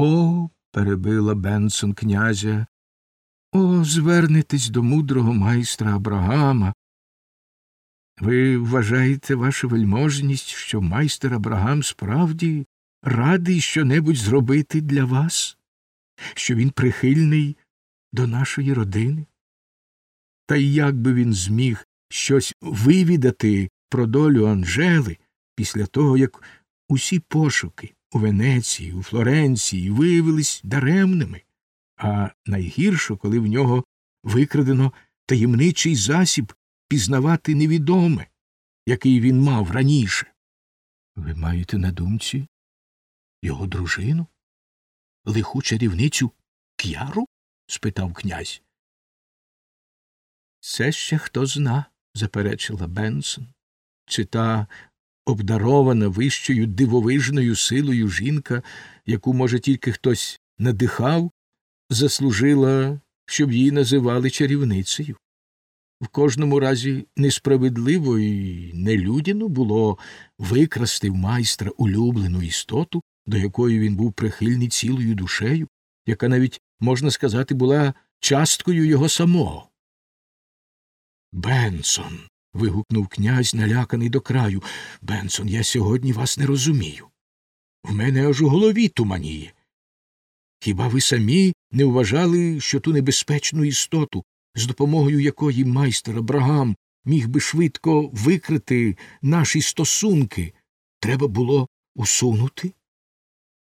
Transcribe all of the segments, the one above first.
О, перебила Бенсон князя. О, звернетесь до мудрого майстра Абрагама. Ви вважаєте вашу вельможність, що майстер Абрагам справді радий щонебудь зробити для вас, що він прихильний до нашої родини? Та й як би він зміг щось вивідати про долю Анжели після того, як усі пошуки у Венеції, у Флоренції виявились даремними, а найгірше, коли в нього викрадено таємничий засіб пізнавати невідоме, який він мав раніше. Ви маєте на думці його дружину? Лиху чарівницю К'яру? спитав князь. Це ще хто зна, заперечила Бенсон. Чи та обдарована вищою дивовижною силою жінка, яку, може, тільки хтось надихав, заслужила, щоб її називали чарівницею. В кожному разі несправедливо і нелюдяно було викрасти в майстра улюблену істоту, до якої він був прихильний цілою душею, яка навіть, можна сказати, була часткою його самого. Бенсон. Вигукнув князь, наляканий до краю. Бенсон, я сьогодні вас не розумію. В мене аж у голові туманіє. Хіба ви самі не вважали, що ту небезпечну істоту, з допомогою якої майстер Абрагам міг би швидко викрити наші стосунки, треба було усунути?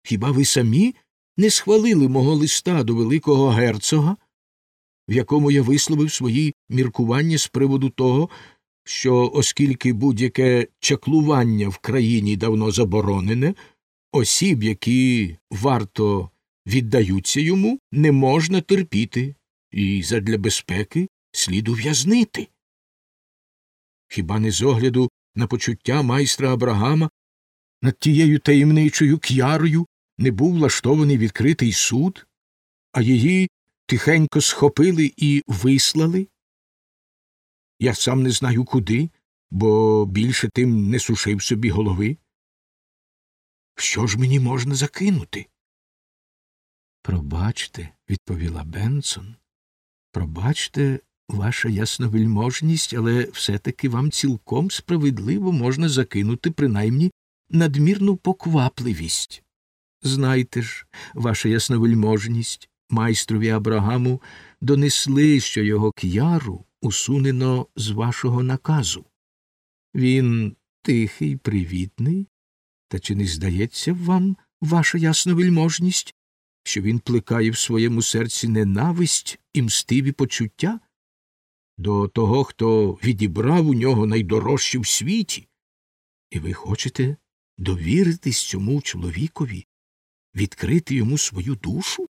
Хіба ви самі не схвалили мого листа до великого герцога, в якому я висловив свої міркування з приводу того, що, оскільки будь-яке чаклування в країні давно заборонене, осіб, які варто віддаються йому, не можна терпіти, і задля безпеки слід ув'язнити. Хіба не з огляду на почуття майстра Абрагама над тією таємничою к'ярою не був влаштований відкритий суд, а її тихенько схопили і вислали? Я сам не знаю куди, бо більше тим не сушив собі голови. Що ж мені можна закинути? Пробачте, відповіла Бенсон. Пробачте, ваша ясновельможність, але все таки вам цілком справедливо можна закинути принаймні надмірну поквапливість. Знайте ж, ваша ясновельможність, майстрові Абрагаму донесли, що його к'яру усунено з вашого наказу. Він тихий, привітний, та чи не здається вам ваша ясновельможність, що він плекає в своєму серці ненависть і мстиві почуття до того, хто відібрав у нього найдорожче в світі, і ви хочете довіритись цьому чоловікові, відкрити йому свою душу?